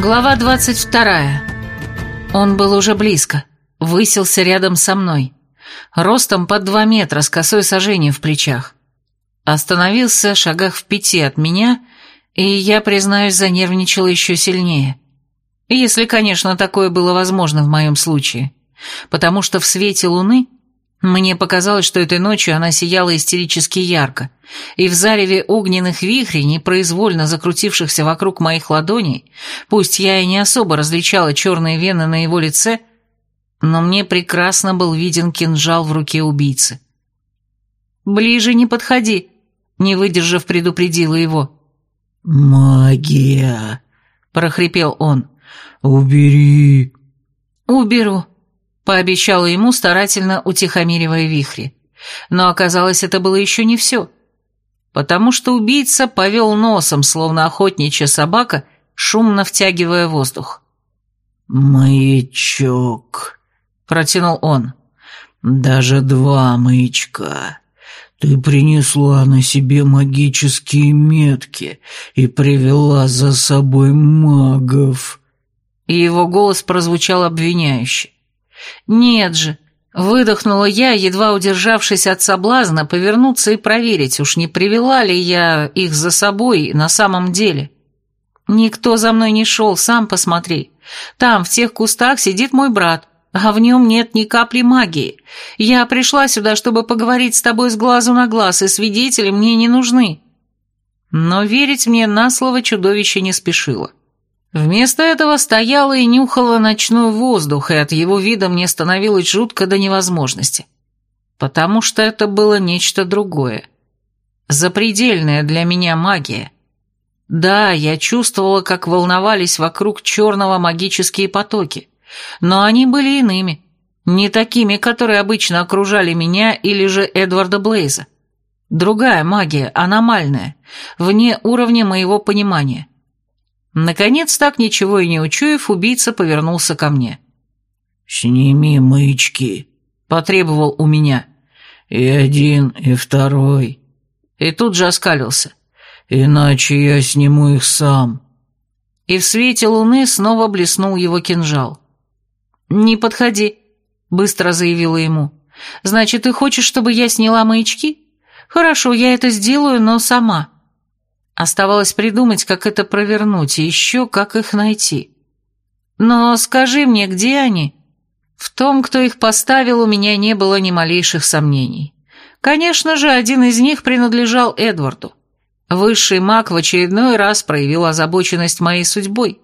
Глава 22. Он был уже близко, высился рядом со мной. Ростом под два метра, с косой сожжением в плечах. Остановился в шагах в пяти от меня, и я, признаюсь, занервничала еще сильнее. Если, конечно, такое было возможно в моем случае. Потому что в свете луны мне показалось, что этой ночью она сияла истерически ярко, и в зареве огненных вихрей, непроизвольно закрутившихся вокруг моих ладоней, пусть я и не особо различала черные вены на его лице, но мне прекрасно был виден кинжал в руке убийцы. «Ближе не подходи», — не выдержав, предупредила его. «Магия!» — прохрипел он. «Убери!» «Уберу», пообещала ему, старательно утихомиривая вихри. Но оказалось, это было еще не все. Потому что убийца повел носом, словно охотничья собака, шумно втягивая воздух. «Маячок», — протянул он. «Даже два маячка. Ты принесла на себе магические метки и привела за собой магов». И его голос прозвучал обвиняюще. «Нет же!» Выдохнула я, едва удержавшись от соблазна, повернуться и проверить, уж не привела ли я их за собой на самом деле. Никто за мной не шел, сам посмотри. Там, в тех кустах, сидит мой брат, а в нем нет ни капли магии. Я пришла сюда, чтобы поговорить с тобой с глазу на глаз, и свидетели мне не нужны. Но верить мне на слово чудовище не спешило. Вместо этого стояла и нюхала ночной воздух, и от его вида мне становилось жутко до невозможности. Потому что это было нечто другое. Запредельная для меня магия. Да, я чувствовала, как волновались вокруг черного магические потоки, но они были иными, не такими, которые обычно окружали меня или же Эдварда Блейза. Другая магия, аномальная, вне уровня моего понимания. Наконец, так ничего и не учуяв, убийца повернулся ко мне. «Сними маячки», — потребовал у меня. «И один, и второй». И тут же оскалился. «Иначе я сниму их сам». И в свете луны снова блеснул его кинжал. «Не подходи», — быстро заявила ему. «Значит, ты хочешь, чтобы я сняла маячки? Хорошо, я это сделаю, но сама». Оставалось придумать, как это провернуть, и еще как их найти. Но скажи мне, где они? В том, кто их поставил, у меня не было ни малейших сомнений. Конечно же, один из них принадлежал Эдварду. Высший маг в очередной раз проявил озабоченность моей судьбой.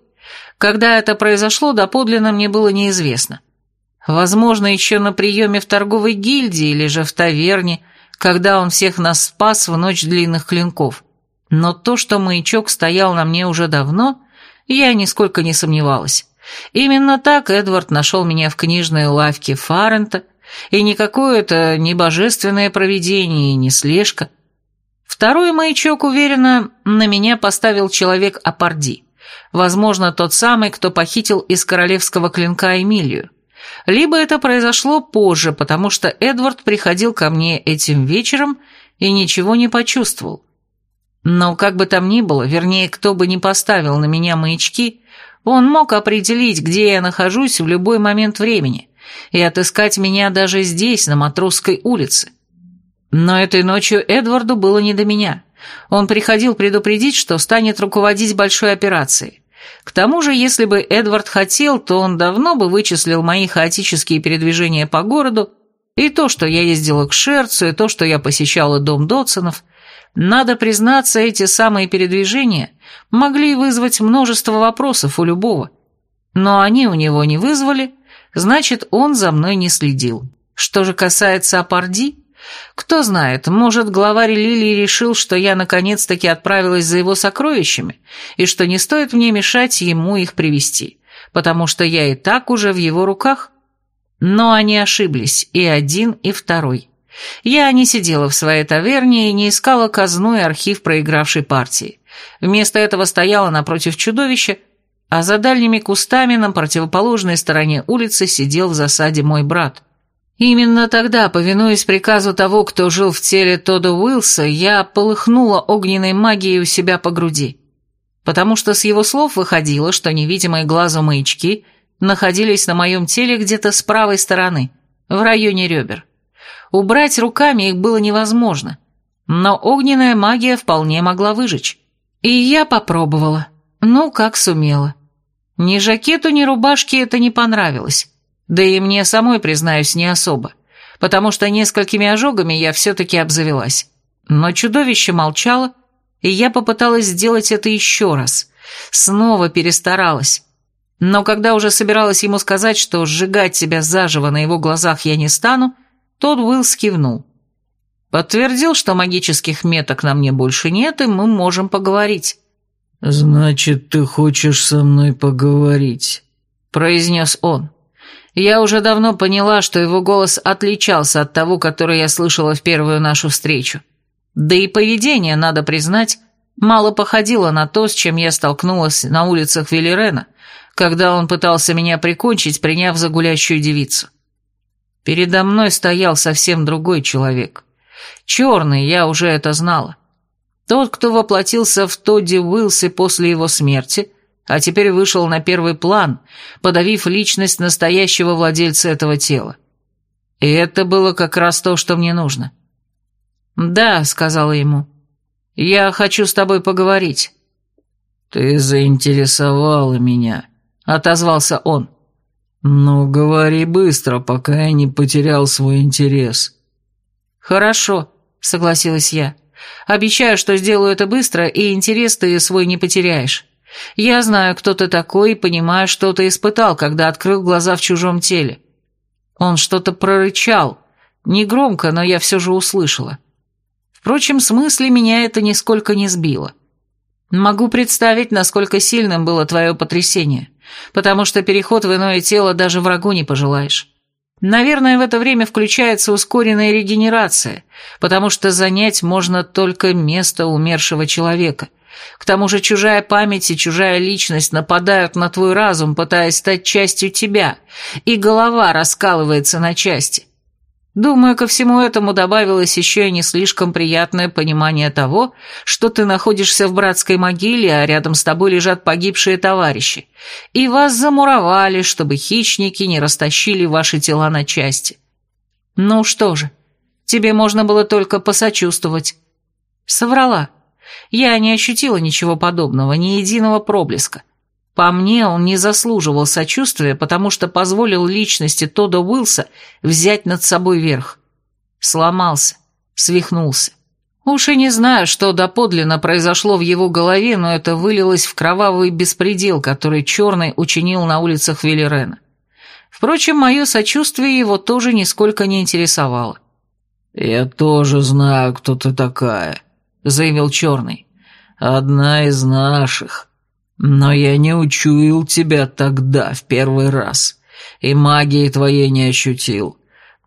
Когда это произошло, доподлинно мне было неизвестно. Возможно, еще на приеме в торговой гильдии или же в таверне, когда он всех нас спас в ночь длинных клинков. Но то, что маячок стоял на мне уже давно, я нисколько не сомневалась. Именно так Эдвард нашел меня в книжной лавке Фаррента, и не какое-то не божественное провидение и не слежка. Второй маячок, уверенно, на меня поставил человек Апарди. Возможно, тот самый, кто похитил из королевского клинка Эмилию. Либо это произошло позже, потому что Эдвард приходил ко мне этим вечером и ничего не почувствовал. Но как бы там ни было, вернее, кто бы ни поставил на меня маячки, он мог определить, где я нахожусь в любой момент времени, и отыскать меня даже здесь, на Матросской улице. Но этой ночью Эдварду было не до меня. Он приходил предупредить, что станет руководить большой операцией. К тому же, если бы Эдвард хотел, то он давно бы вычислил мои хаотические передвижения по городу, и то, что я ездила к Шерцу, и то, что я посещала дом Дотсонов – надо признаться, эти самые передвижения могли вызвать множество вопросов у любого. Но они у него не вызвали, значит, он за мной не следил. Что же касается Апарди, кто знает, может, главарь Лилии решил, что я наконец-таки отправилась за его сокровищами, и что не стоит мне мешать ему их привести, потому что я и так уже в его руках. Но они ошиблись, и один, и второй. Я не сидела в своей таверне и не искала казну и архив проигравшей партии. Вместо этого стояла напротив чудовища, а за дальними кустами на противоположной стороне улицы сидел в засаде мой брат. Именно тогда, повинуясь приказу того, кто жил в теле Тода Уилса, я полыхнула огненной магией у себя по груди. потому что с его слов выходило, что невидимые глазу маячки находились на моем теле где-то с правой стороны, в районе ребер. Убрать руками их было невозможно, но огненная магия вполне могла выжечь. И я попробовала, ну, как сумела. Ни жакету, ни рубашке это не понравилось, да и мне самой, признаюсь, не особо, потому что несколькими ожогами я все-таки обзавелась. Но чудовище молчало, и я попыталась сделать это еще раз. Снова перестаралась. Но когда уже собиралась ему сказать, что сжигать себя заживо на его глазах я не стану, тот Уилл скивнул. Подтвердил, что магических меток на мне больше нет, и мы можем поговорить. «Значит, ты хочешь со мной поговорить?» – произнес он. Я уже давно поняла, что его голос отличался от того, который я слышала в первую нашу встречу. Да и поведение, надо признать, мало походило на то, с чем я столкнулась на улицах Велерена, когда он пытался меня прикончить, приняв за гулящую девицу. Передо мной стоял совсем другой человек. Черный, я уже это знала. Тот, кто воплотился в Тодди Уилсе после его смерти, а теперь вышел на первый план, подавив личность настоящего владельца этого тела. И это было как раз то, что мне нужно. — «Да», — сказала ему, — «я хочу с тобой поговорить». «Ты заинтересовала меня», — отозвался он. «Ну, говори быстро, пока я не потерял свой интерес». «Хорошо», — согласилась я. «Обещаю, что сделаю это быстро, и интерес ты свой не потеряешь. Я знаю, кто ты такой, и понимаю, что ты испытал, когда открыл глаза в чужом теле». Он что-то прорычал, негромко, но я все же услышала. Впрочем, с мысли меня это нисколько не сбило. Могу представить, насколько сильным было твое потрясение, потому что переход в иное тело даже врагу не пожелаешь. Наверное, в это время включается ускоренная регенерация, потому что занять можно только место умершего человека. К тому же чужая память и чужая личность нападают на твой разум, пытаясь стать частью тебя, и голова раскалывается на части. Думаю, ко всему этому добавилось еще и не слишком приятное понимание того, что ты находишься в братской могиле, а рядом с тобой лежат погибшие товарищи, и вас замуровали, чтобы хищники не растащили ваши тела на части. Ну что же, тебе можно было только посочувствовать. Соврала. Я не ощутила ничего подобного, ни единого проблеска. По мне, он не заслуживал сочувствия, потому что позволил личности Тода Уилса взять над собой верх. Сломался, свихнулся. Уж и не знаю, что доподлинно произошло в его голове, но это вылилось в кровавый беспредел, который Черный учинил на улицах Велерена. Впрочем, мое сочувствие его тоже нисколько не интересовало. «Я тоже знаю, кто ты такая», — заявил Черный. «Одна из наших». Но я не учуял тебя тогда, в первый раз, и магии твоей не ощутил.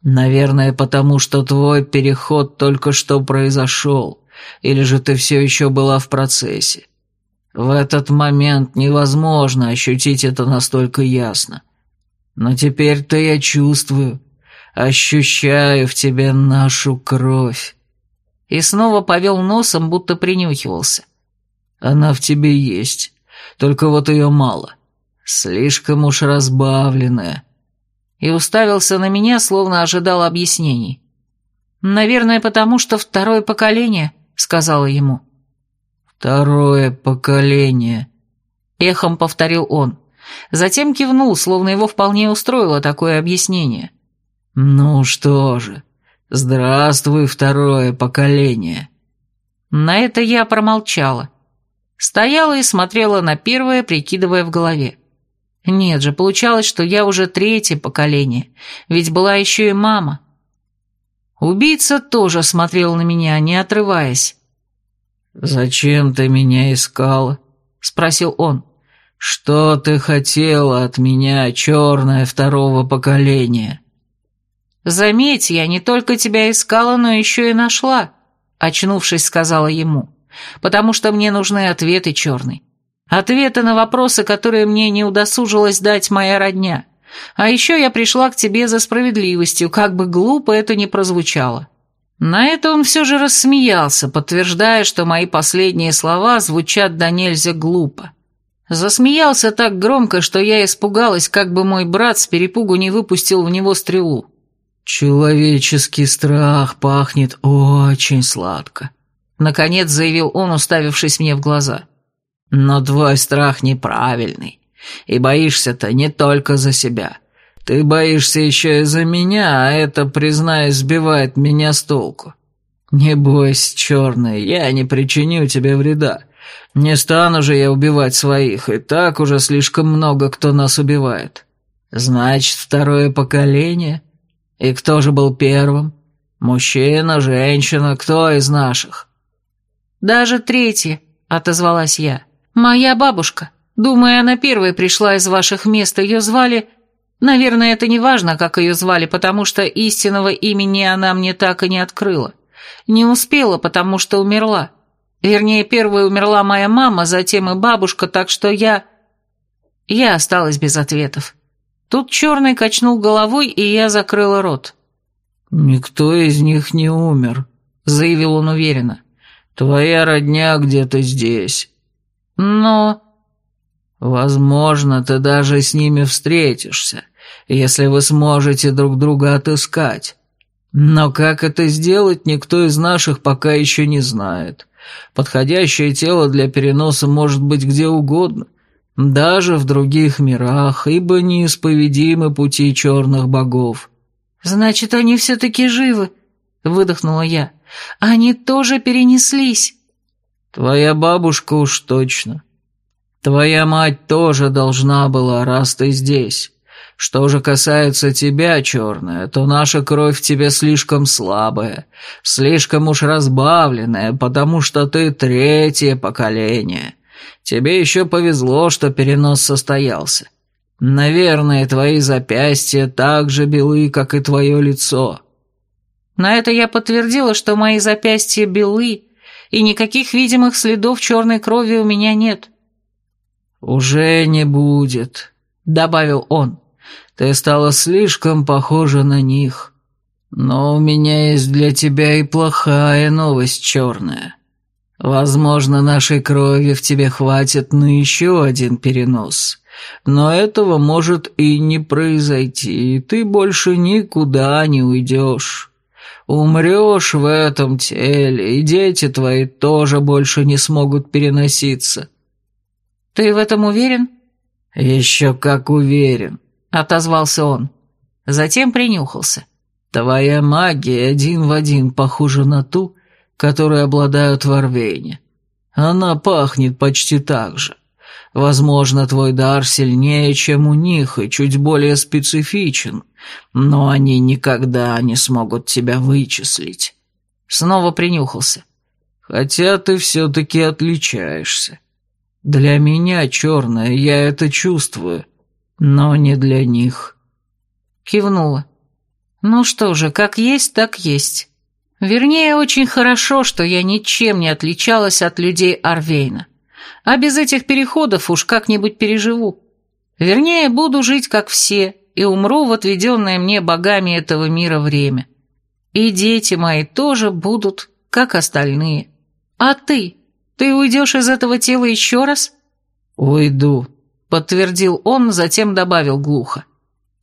Наверное, потому что твой переход только что произошел, или же ты все еще была в процессе. В этот момент невозможно ощутить это настолько ясно. Но теперь-то я чувствую, ощущаю в тебе нашу кровь. И снова повел носом, будто принюхивался. Она в тебе есть. Только вот ее мало. Слишком уж разбавленная. И уставился на меня, словно ожидал объяснений. «Наверное, потому что второе поколение», — сказала ему. «Второе поколение», — эхом повторил он. Затем кивнул, словно его вполне устроило такое объяснение. «Ну что же, здравствуй, второе поколение». На это я промолчала. Стояла и смотрела на первое, прикидывая в голове. Нет же, получалось, что я уже третье поколение, ведь была еще и мама. Убийца тоже смотрел на меня, не отрываясь. «Зачем ты меня искала?» — спросил он. «Что ты хотела от меня, черная второго поколения?» «Заметь, я не только тебя искала, но еще и нашла», — очнувшись, сказала ему потому что мне нужны ответы, Черный. Ответы на вопросы, которые мне не удосужилась дать моя родня. А еще я пришла к тебе за справедливостью, как бы глупо это ни прозвучало. На это он все же рассмеялся, подтверждая, что мои последние слова звучат до нельзя глупо. Засмеялся так громко, что я испугалась, как бы мой брат с перепугу не выпустил в него стрелу. «Человеческий страх пахнет очень сладко», — наконец заявил он, уставившись мне в глаза. «Но твой страх неправильный, и боишься-то не только за себя. Ты боишься еще и за меня, а это, признаюсь, сбивает меня с толку. Не бойся, черный, я не причиню тебе вреда. Не стану же я убивать своих, и так уже слишком много кто нас убивает. Значит, второе поколение? И кто же был первым? Мужчина, женщина, кто из наших? Даже третье, отозвалась я. Моя бабушка. Думаю, она первой пришла из ваших мест, ее звали... Наверное, это не важно, как ее звали, потому что истинного имени она мне так и не открыла. Не успела, потому что умерла. Вернее, первой умерла моя мама, затем и бабушка, так что я... Я осталась без ответов. Тут черный качнул головой, и я закрыла рот. «Никто из них не умер», — заявил он уверенно. «Твоя родня где-то здесь». «Но...» «Возможно, ты даже с ними встретишься, если вы сможете друг друга отыскать. Но как это сделать, никто из наших пока еще не знает. Подходящее тело для переноса может быть где угодно, даже в других мирах, ибо неисповедимы пути черных богов». «Значит, они все-таки живы», — выдохнула я. «Они тоже перенеслись». «Твоя бабушка уж точно. Твоя мать тоже должна была, раз ты здесь. Что же касается тебя, черная, то наша кровь в тебе слишком слабая, слишком уж разбавленная, потому что ты третье поколение. Тебе еще повезло, что перенос состоялся. Наверное, твои запястья так же белы, как и твое лицо». На это я подтвердила, что мои запястья белы, и никаких видимых следов черной крови у меня нет. «Уже не будет», — добавил он. «Ты стала слишком похожа на них. Но у меня есть для тебя и плохая новость черная. Возможно, нашей крови в тебе хватит на еще один перенос». Но этого может и не произойти, и ты больше никуда не уйдешь. Умрешь в этом теле, и дети твои тоже больше не смогут переноситься. «Ты в этом уверен?» «Еще как уверен», — отозвался он. Затем принюхался. «Твоя магия один в один похожа на ту, которой обладают в Орвейне. Она пахнет почти так же. Возможно, твой дар сильнее, чем у них, и чуть более специфичен, но они никогда не смогут тебя вычислить». Снова принюхался. «Хотя ты все-таки отличаешься. Для меня, черная, я это чувствую, но не для них. Кивнула. Ну что же, как есть, так есть. Вернее, очень хорошо, что я ничем не отличалась от людей Арвейна. А без этих переходов уж как-нибудь переживу. Вернее, буду жить как все и умру в отведенное мне богами этого мира время. И дети мои тоже будут, как остальные. А ты? Ты уйдешь из этого тела еще раз?» «Уйду», — подтвердил он, затем добавил глухо.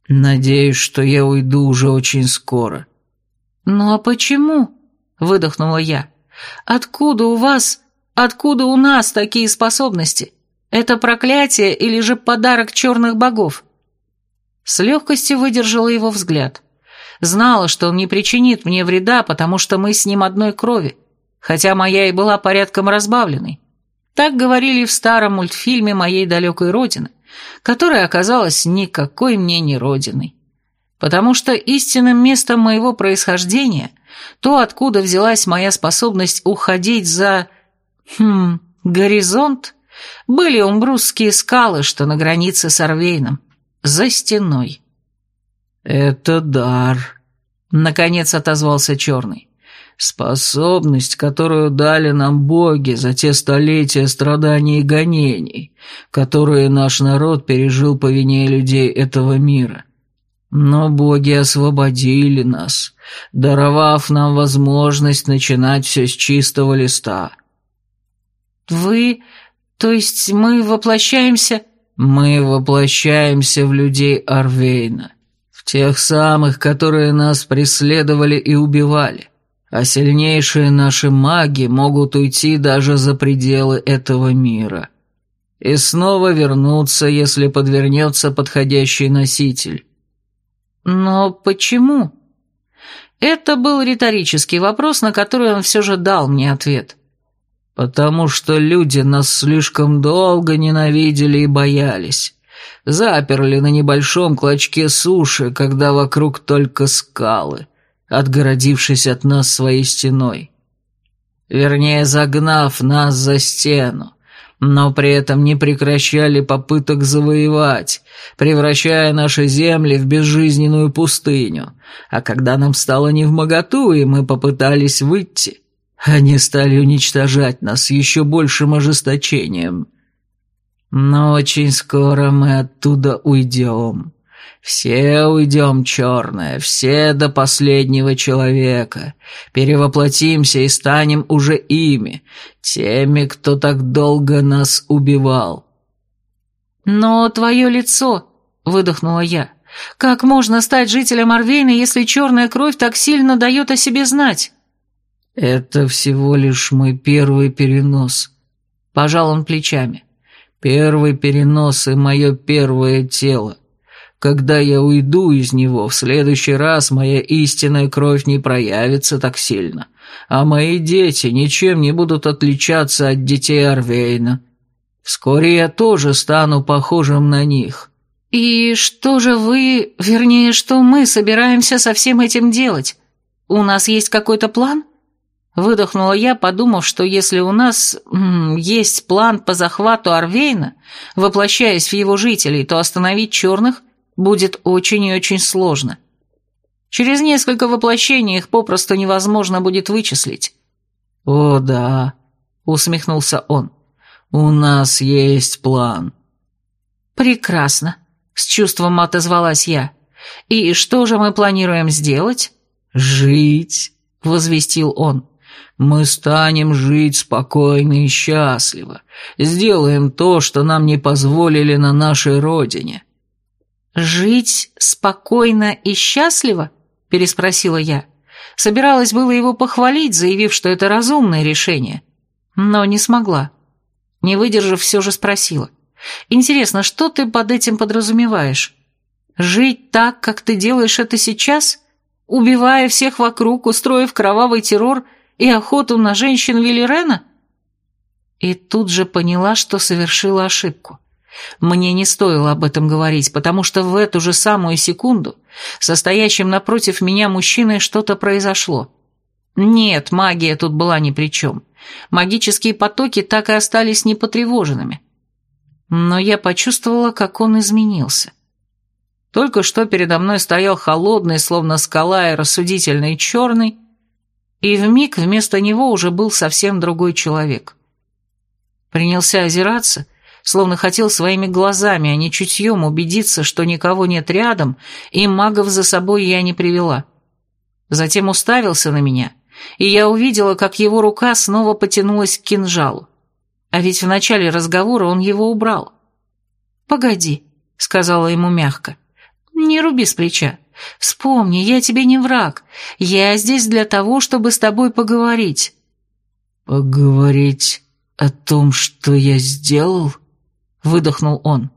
«Надеюсь, что я уйду уже очень скоро». «Ну а почему?» — выдохнула я. «Откуда у вас, откуда у нас такие способности? Это проклятие или же подарок черных богов?» С легкостью выдержала его взгляд. Знала, что он не причинит мне вреда, потому что мы с ним одной крови хотя моя и была порядком разбавленной. Так говорили в старом мультфильме моей далекой родины, которая оказалась никакой мне не родиной. Потому что истинным местом моего происхождения, то, откуда взялась моя способность уходить за... Хм, горизонт, были умбрусские скалы, что на границе с Орвейном, за стеной. «Это дар», — наконец отозвался Черный. Способность, которую дали нам боги за те столетия страданий и гонений, которые наш народ пережил по вине людей этого мира. Но боги освободили нас, даровав нам возможность начинать все с чистого листа. Вы... то есть мы воплощаемся... Мы воплощаемся в людей Арвейна, в тех самых, которые нас преследовали и убивали, а сильнейшие наши маги могут уйти даже за пределы этого мира и снова вернуться, если подвернется подходящий носитель. Но почему? Это был риторический вопрос, на который он все же дал мне ответ. «Потому что люди нас слишком долго ненавидели и боялись. Заперли на небольшом клочке суши, когда вокруг только скалы, отгородившись от нас своей стеной. Вернее, загнав нас за стену но при этом не прекращали попыток завоевать, превращая наши земли в безжизненную пустыню. А когда нам стало невмоготу, и мы попытались выйти, они стали уничтожать нас еще большим ожесточением. Но очень скоро мы оттуда уйдем. Все уйдем, черное, все до последнего человека. Перевоплотимся и станем уже ими, теми, кто так долго нас убивал. Но твое лицо, выдохнула я. Как можно стать жителем Арвейна, если черная кровь так сильно дает о себе знать? Это всего лишь мой первый перенос. Пожал он плечами. Первый перенос и мое первое тело. Когда я уйду из него, в следующий раз моя истинная кровь не проявится так сильно, а мои дети ничем не будут отличаться от детей Арвейна. Вскоре я тоже стану похожим на них». «И что же вы, вернее, что мы собираемся со всем этим делать? У нас есть какой-то план?» Выдохнула я, подумав, что если у нас м, есть план по захвату Арвейна, воплощаясь в его жителей, то остановить черных – будет очень и очень сложно. Через несколько воплощений их попросту невозможно будет вычислить. «О, да», — усмехнулся он, — «у нас есть план». «Прекрасно», — с чувством отозвалась я. «И что же мы планируем сделать?» «Жить», — возвестил он. «Мы станем жить спокойно и счастливо. Сделаем то, что нам не позволили на нашей родине. «Жить спокойно и счастливо?» – переспросила я. Собиралась было его похвалить, заявив, что это разумное решение. Но не смогла. Не выдержав, все же спросила. «Интересно, что ты под этим подразумеваешь? Жить так, как ты делаешь это сейчас? Убивая всех вокруг, устроив кровавый террор и охоту на женщин Велерена?» И тут же поняла, что совершила ошибку. Мне не стоило об этом говорить, потому что в эту же самую секунду состоящим напротив меня мужчиной что-то произошло. Нет, магия тут была ни при чем. Магические потоки так и остались непотревоженными. Но я почувствовала, как он изменился. Только что передо мной стоял холодный, словно скала и рассудительный черный, и вмиг вместо него уже был совсем другой человек. Принялся озираться словно хотел своими глазами, а не чутьем убедиться, что никого нет рядом, и магов за собой я не привела. Затем уставился на меня, и я увидела, как его рука снова потянулась к кинжалу. А ведь в начале разговора он его убрал. «Погоди», — сказала ему мягко, — «не руби с плеча. Вспомни, я тебе не враг. Я здесь для того, чтобы с тобой поговорить». «Поговорить о том, что я сделал?» выдохнул он.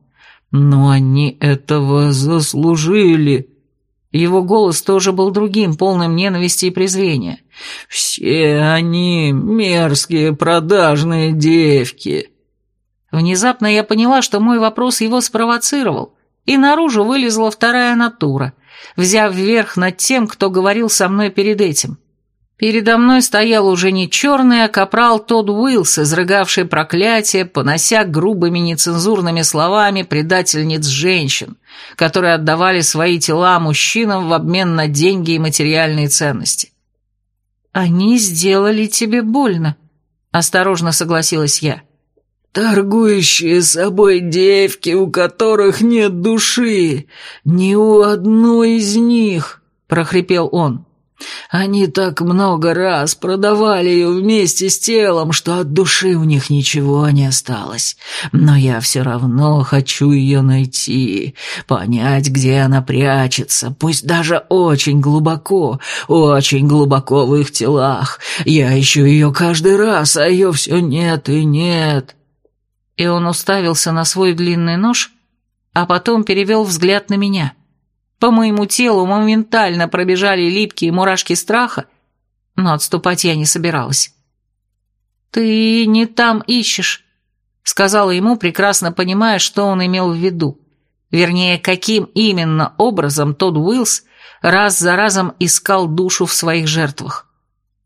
«Но они этого заслужили!» Его голос тоже был другим, полным ненависти и презрения. «Все они мерзкие продажные девки!» Внезапно я поняла, что мой вопрос его спровоцировал, и наружу вылезла вторая натура, взяв верх над тем, кто говорил со мной перед этим. Передо мной стоял уже не черный, а капрал Тодд Уиллс, изрыгавший проклятие, понося грубыми нецензурными словами предательниц женщин, которые отдавали свои тела мужчинам в обмен на деньги и материальные ценности. «Они сделали тебе больно», — осторожно согласилась я. Торгующие собой девки, у которых нет души, ни у одной из них», — прохрипел он. Они так много раз продавали ее вместе с телом, что от души у них ничего не осталось. Но я все равно хочу ее найти, понять, где она прячется, пусть даже очень глубоко, очень глубоко в их телах. Я ищу ее каждый раз, а ее все нет и нет». И он уставился на свой длинный нож, а потом перевел взгляд на меня — по моему телу моментально пробежали липкие мурашки страха, но отступать я не собиралась. «Ты не там ищешь», — сказала ему, прекрасно понимая, что он имел в виду. Вернее, каким именно образом тот Уиллс раз за разом искал душу в своих жертвах.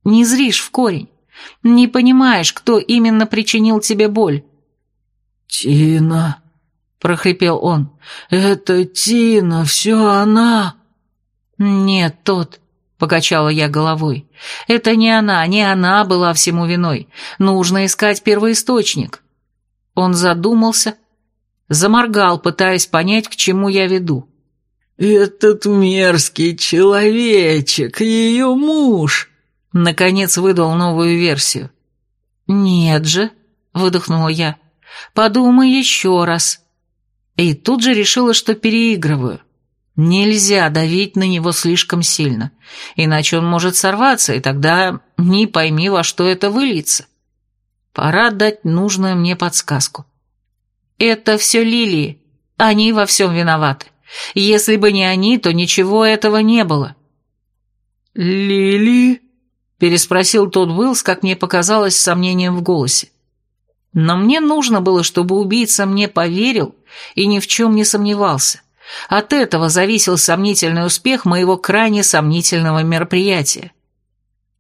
Не зришь в корень, не понимаешь, кто именно причинил тебе боль. «Тина», прохрипел он. «Это Тина, все она!» «Нет, тот», — покачала я головой. «Это не она, не она была всему виной. Нужно искать первоисточник». Он задумался, заморгал, пытаясь понять, к чему я веду. «Этот мерзкий человечек, ее муж!» Наконец выдал новую версию. «Нет же», — выдохнула я, — «подумай еще раз». И тут же решила, что переигрываю. Нельзя давить на него слишком сильно, иначе он может сорваться, и тогда не пойми, во что это выльется. Пора дать нужную мне подсказку. Это все лилии, они во всем виноваты. Если бы не они, то ничего этого не было. «Лили?» – переспросил тот Уиллс, как мне показалось, с сомнением в голосе. Но мне нужно было, чтобы убийца мне поверил и ни в чем не сомневался. От этого зависел сомнительный успех моего крайне сомнительного мероприятия.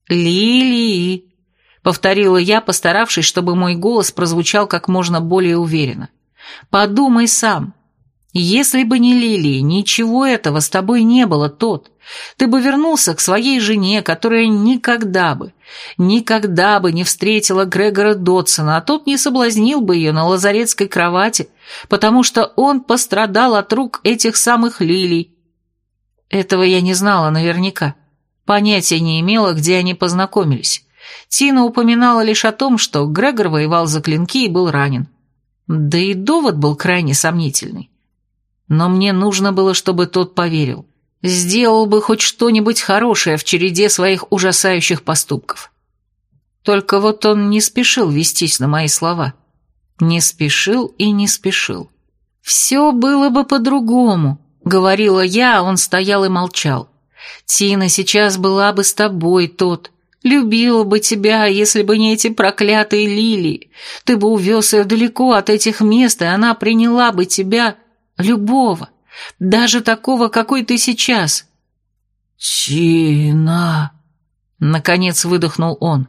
«Лилии», — повторила я, постаравшись, чтобы мой голос прозвучал как можно более уверенно. «Подумай сам. Если бы не Лилии, ничего этого с тобой не было, тот. Ты бы вернулся к своей жене, которая никогда бы, никогда бы не встретила Грегора Дотсона, а тот не соблазнил бы ее на лазаретской кровати, потому что он пострадал от рук этих самых лилий. Этого я не знала наверняка. Понятия не имела, где они познакомились. Тина упоминала лишь о том, что Грегор воевал за клинки и был ранен. Да и довод был крайне сомнительный. Но мне нужно было, чтобы тот поверил. Сделал бы хоть что-нибудь хорошее в череде своих ужасающих поступков. Только вот он не спешил вестись на мои слова. Не спешил и не спешил. «Все было бы по-другому», — говорила я, а он стоял и молчал. «Тина сейчас была бы с тобой, тот. Любила бы тебя, если бы не эти проклятые лилии. Ты бы увез ее далеко от этих мест, и она приняла бы тебя Любого. Даже такого, какой ты сейчас. «Тина!» — наконец выдохнул он.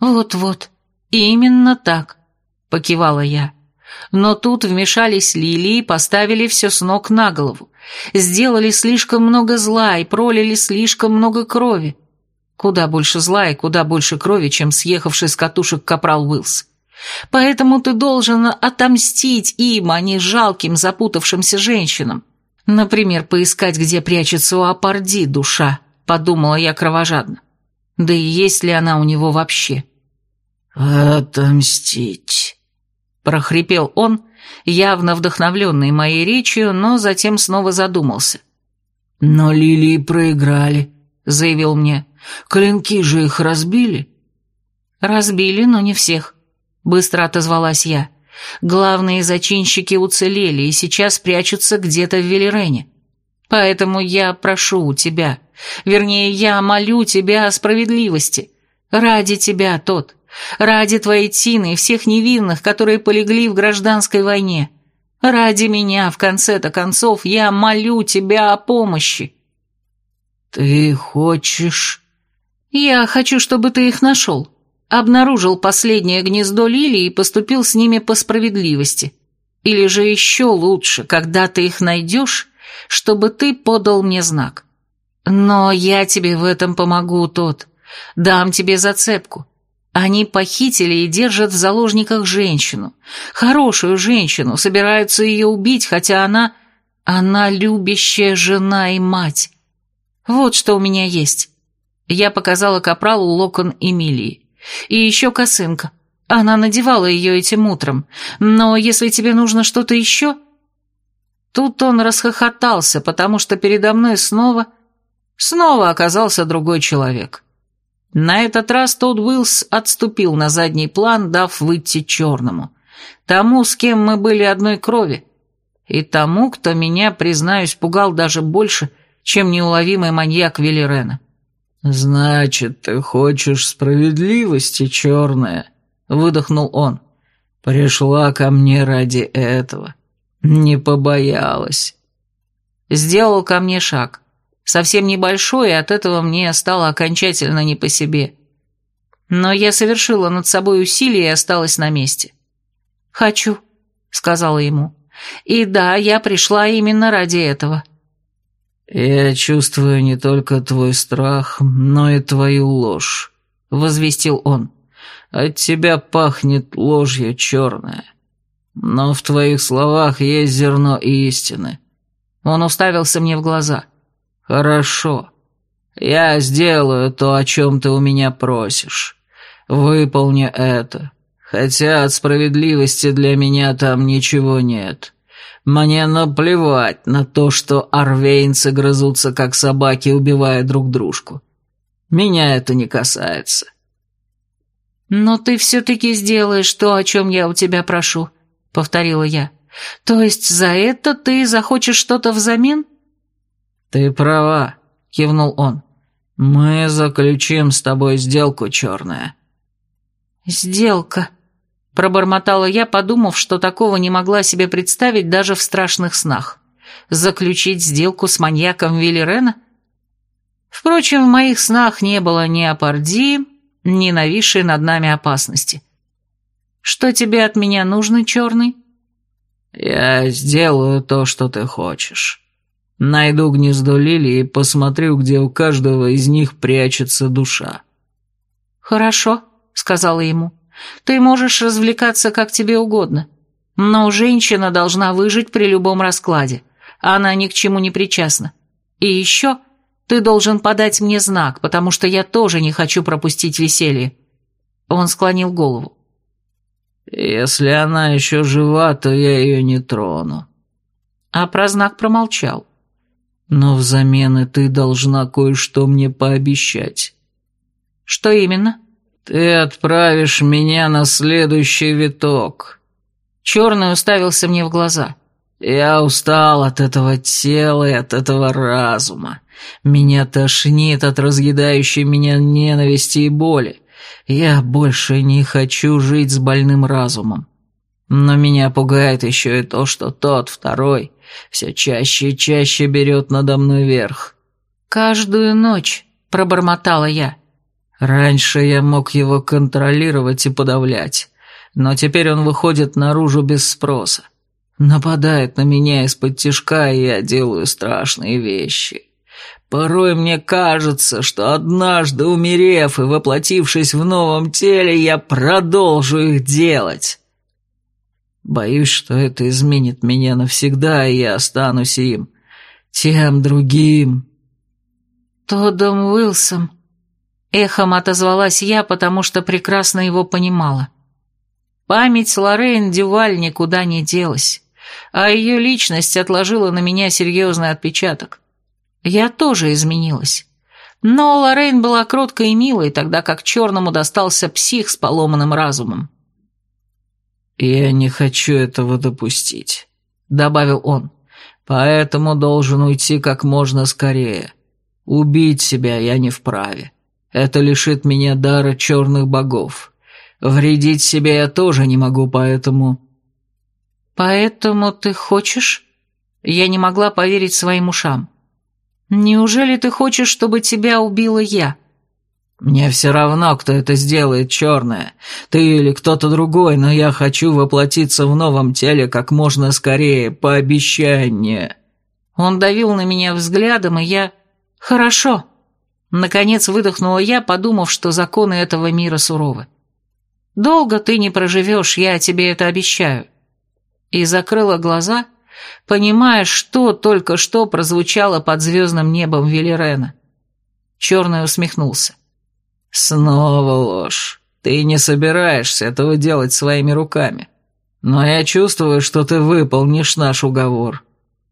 «Вот-вот, именно так», — покивала я. Но тут вмешались Лили и поставили все с ног на голову. Сделали слишком много зла и пролили слишком много крови. Куда больше зла и куда больше крови, чем съехавший с катушек капрал Уиллс. Поэтому ты должен отомстить им, а не жалким запутавшимся женщинам. Например, поискать, где прячется у Апарди душа, подумала я кровожадно. Да и есть ли она у него вообще? «Отомстить», — прохрипел он, явно вдохновленный моей речью, но затем снова задумался. «Но лилии проиграли», — заявил мне. «Клинки же их разбили». «Разбили, но не всех. Быстро отозвалась я. Главные зачинщики уцелели и сейчас прячутся где-то в Велерене. Поэтому я прошу у тебя, вернее, я молю тебя о справедливости. Ради тебя, тот. Ради твоей Тины и всех невинных, которые полегли в гражданской войне. Ради меня, в конце-то концов, я молю тебя о помощи. Ты хочешь... Я хочу, чтобы ты их нашел обнаружил последнее гнездо лилии и поступил с ними по справедливости. Или же еще лучше, когда ты их найдешь, чтобы ты подал мне знак. Но я тебе в этом помогу, тот. Дам тебе зацепку. Они похитили и держат в заложниках женщину. Хорошую женщину, собираются ее убить, хотя она... Она любящая жена и мать. Вот что у меня есть. Я показала капралу локон Эмилии. И еще косынка. Она надевала ее этим утром. Но если тебе нужно что-то еще... Тут он расхохотался, потому что передо мной снова... Снова оказался другой человек. На этот раз тот Уиллс отступил на задний план, дав выйти черному. Тому, с кем мы были одной крови. И тому, кто меня, признаюсь, пугал даже больше, чем неуловимый маньяк Велерена. «Значит, ты хочешь справедливости, черная?» — выдохнул он. «Пришла ко мне ради этого. Не побоялась». Сделал ко мне шаг. Совсем небольшой, и от этого мне стало окончательно не по себе. Но я совершила над собой усилие и осталась на месте. «Хочу», — сказала ему. «И да, я пришла именно ради этого». «Я чувствую не только твой страх, но и твою ложь», — возвестил он. «От тебя пахнет ложью черная. Но в твоих словах есть зерно истины». Он уставился мне в глаза. «Хорошо. Я сделаю то, о чем ты у меня просишь. Выполни это. Хотя от справедливости для меня там ничего нет. Мне наплевать на то, что арвейнцы грызутся, как собаки, убивая друг дружку. Меня это не касается. «Но ты все-таки сделаешь то, о чем я у тебя прошу», — повторила я. «То есть за это ты захочешь что-то взамен?» «Ты права», — кивнул он. «Мы заключим с тобой сделку, черная». «Сделка», Пробормотала я, подумав, что такого не могла себе представить даже в страшных снах. Заключить сделку с маньяком Виллирена? Впрочем, в моих снах не было ни апардии, ни нависшей над нами опасности. «Что тебе от меня нужно, черный?» «Я сделаю то, что ты хочешь. Найду гнездо лилии и посмотрю, где у каждого из них прячется душа». «Хорошо», — сказала ему. Ты можешь развлекаться как тебе угодно. Но женщина должна выжить при любом раскладе. Она ни к чему не причастна. И еще ты должен подать мне знак, потому что я тоже не хочу пропустить веселье». Он склонил голову. «Если она еще жива, то я ее не трону». А про знак промолчал. «Но взамен ты должна кое-что мне пообещать». «Что именно?» «Ты отправишь меня на следующий виток». Черный уставился мне в глаза. «Я устал от этого тела и от этого разума. Меня тошнит от разъедающей меня ненависти и боли. Я больше не хочу жить с больным разумом. Но меня пугает еще и то, что тот, второй, все чаще и чаще берет надо мной верх». «Каждую ночь», — пробормотала я. Раньше я мог его контролировать и подавлять, но теперь он выходит наружу без спроса. Нападает на меня из-под тишка, и я делаю страшные вещи. Порой мне кажется, что однажды умерев и воплотившись в новом теле, я продолжу их делать. Боюсь, что это изменит меня навсегда, и я останусь им, тем другим. Тодом Уилсом Эхом отозвалась я, потому что прекрасно его понимала. Память Лоррейн Дюваль никуда не делась, а ее личность отложила на меня серьезный отпечаток. Я тоже изменилась. Но Лоррейн была кроткой и милой, тогда как черному достался псих с поломанным разумом. «Я не хочу этого допустить», — добавил он. «Поэтому должен уйти как можно скорее. Убить себя я не вправе. Это лишит меня дара черных богов. Вредить себе я тоже не могу, поэтому...» «Поэтому ты хочешь?» Я не могла поверить своим ушам. «Неужели ты хочешь, чтобы тебя убила я?» «Мне все равно, кто это сделает, черная. Ты или кто-то другой, но я хочу воплотиться в новом теле как можно скорее, пообещай мне». Он давил на меня взглядом, и я... «Хорошо», Наконец выдохнула я, подумав, что законы этого мира суровы. Долго ты не проживешь, я тебе это обещаю». И закрыла глаза, понимая, что только что прозвучало под звездным небом Велерена. Черный усмехнулся. «Снова ложь. Ты не собираешься этого делать своими руками. Но я чувствую, что ты выполнишь наш уговор».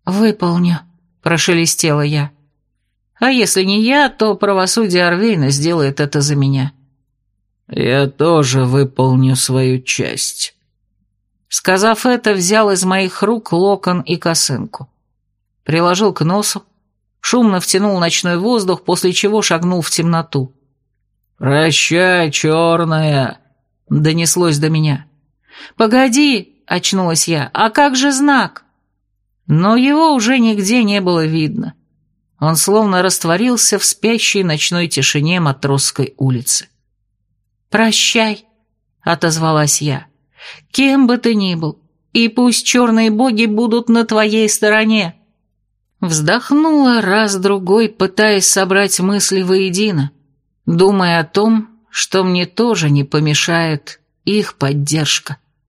«Выполню», — прошелестела я. «А если не я, то правосудие Арвейна сделает это за меня». «Я тоже выполню свою часть». Сказав это, взял из моих рук локон и косынку. Приложил к носу, шумно втянул ночной воздух, после чего шагнул в темноту. «Прощай, черная!» — донеслось до меня. «Погоди!» — очнулась я. «А как же знак?» Но его уже нигде не было видно. Он словно растворился в спящей ночной тишине Матросской улицы. «Прощай!» — отозвалась я. Кем бы ты ни был, и пусть черные боги будут на твоей стороне. Вздохнула раз-другой, пытаясь собрать мысли воедино, думая о том, что мне тоже не помешает их поддержка.